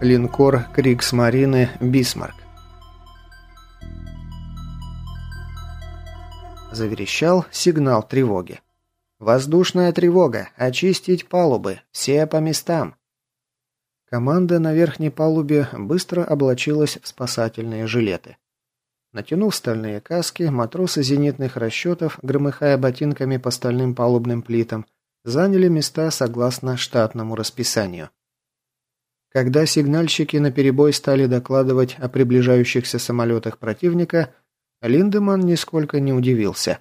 Линкор Крикс-Марины «Бисмарк». Заверещал сигнал тревоги. «Воздушная тревога! Очистить палубы! Все по местам!» Команда на верхней палубе быстро облачилась в спасательные жилеты. Натянув стальные каски, матросы зенитных расчетов, громыхая ботинками по стальным палубным плитам, заняли места согласно штатному расписанию. Когда сигнальщики наперебой стали докладывать о приближающихся самолетах противника, Линдеман нисколько не удивился.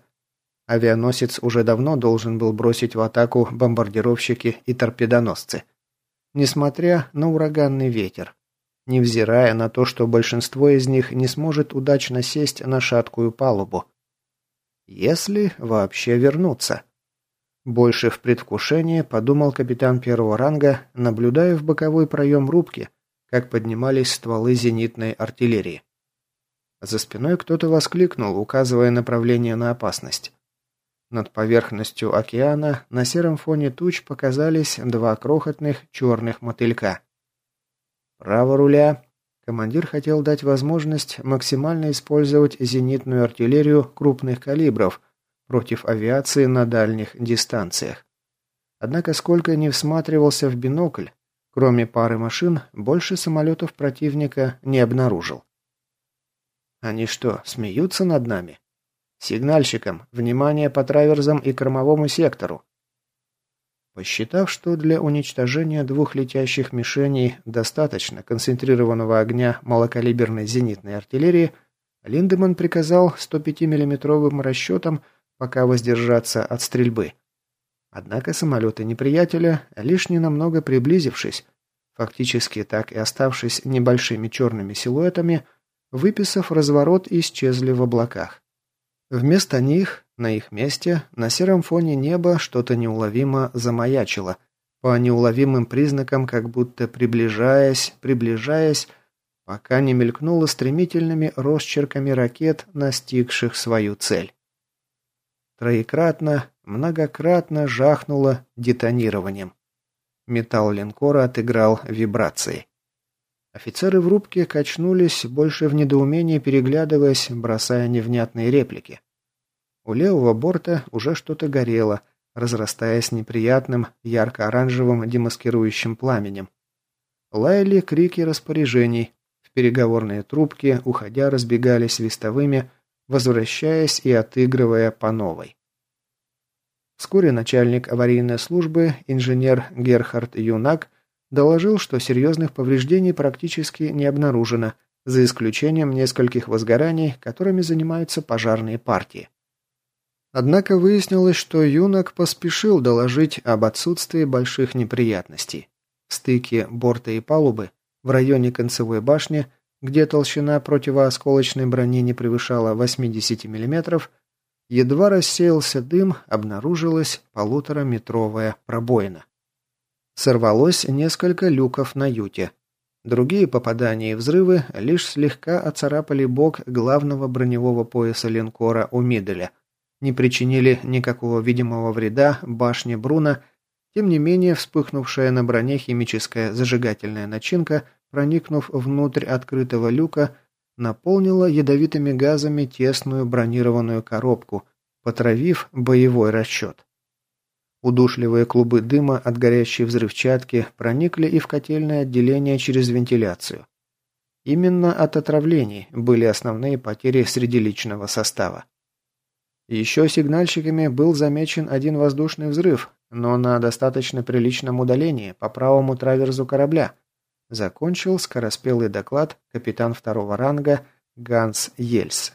Авианосец уже давно должен был бросить в атаку бомбардировщики и торпедоносцы. Несмотря на ураганный ветер, невзирая на то, что большинство из них не сможет удачно сесть на шаткую палубу. Если вообще вернуться. Больше в предвкушении подумал капитан первого ранга, наблюдая в боковой проем рубки, как поднимались стволы зенитной артиллерии. За спиной кто-то воскликнул, указывая направление на опасность. Над поверхностью океана на сером фоне туч показались два крохотных черных мотылька. «Право руля!» Командир хотел дать возможность максимально использовать зенитную артиллерию крупных калибров – против авиации на дальних дистанциях. Однако сколько ни всматривался в бинокль, кроме пары машин, больше самолетов противника не обнаружил. Они что, смеются над нами? Сигнальщикам, внимание по траверзам и кормовому сектору. Посчитав, что для уничтожения двух летящих мишеней достаточно концентрированного огня малокалиберной зенитной артиллерии, Линдеман приказал 105 миллиметровым расчетам пока воздержаться от стрельбы. Однако самолеты неприятеля, лишь ненамного приблизившись, фактически так и оставшись небольшими черными силуэтами, выписав разворот, исчезли в облаках. Вместо них, на их месте, на сером фоне неба что-то неуловимо замаячило, по неуловимым признакам, как будто приближаясь, приближаясь, пока не мелькнуло стремительными росчерками ракет, настигших свою цель троекратно, многократно жахнуло детонированием. Металл линкора отыграл вибрации. Офицеры в рубке качнулись, больше в недоумении переглядываясь, бросая невнятные реплики. У левого борта уже что-то горело, разрастаясь неприятным ярко-оранжевым демаскирующим пламенем. Лаяли крики распоряжений, в переговорные трубки, уходя, разбегались свистовыми, возвращаясь и отыгрывая по новой. Вскоре начальник аварийной службы, инженер Герхард Юнак, доложил, что серьезных повреждений практически не обнаружено, за исключением нескольких возгораний, которыми занимаются пожарные партии. Однако выяснилось, что Юнак поспешил доложить об отсутствии больших неприятностей. В стыке борта и палубы, в районе концевой башни, где толщина противоосколочной брони не превышала 80 мм, едва рассеялся дым, обнаружилась полутораметровая пробоина. Сорвалось несколько люков на юте. Другие попадания и взрывы лишь слегка оцарапали бок главного броневого пояса линкора у Миделя, не причинили никакого видимого вреда башне Бруна, тем не менее вспыхнувшая на броне химическая зажигательная начинка – проникнув внутрь открытого люка, наполнила ядовитыми газами тесную бронированную коробку, потравив боевой расчет. Удушливые клубы дыма от горящей взрывчатки проникли и в котельное отделение через вентиляцию. Именно от отравлений были основные потери среди личного состава. Еще сигнальщиками был замечен один воздушный взрыв, но на достаточно приличном удалении по правому траверзу корабля – Закончил скороспелый доклад капитан второго ранга Ганс Ельс.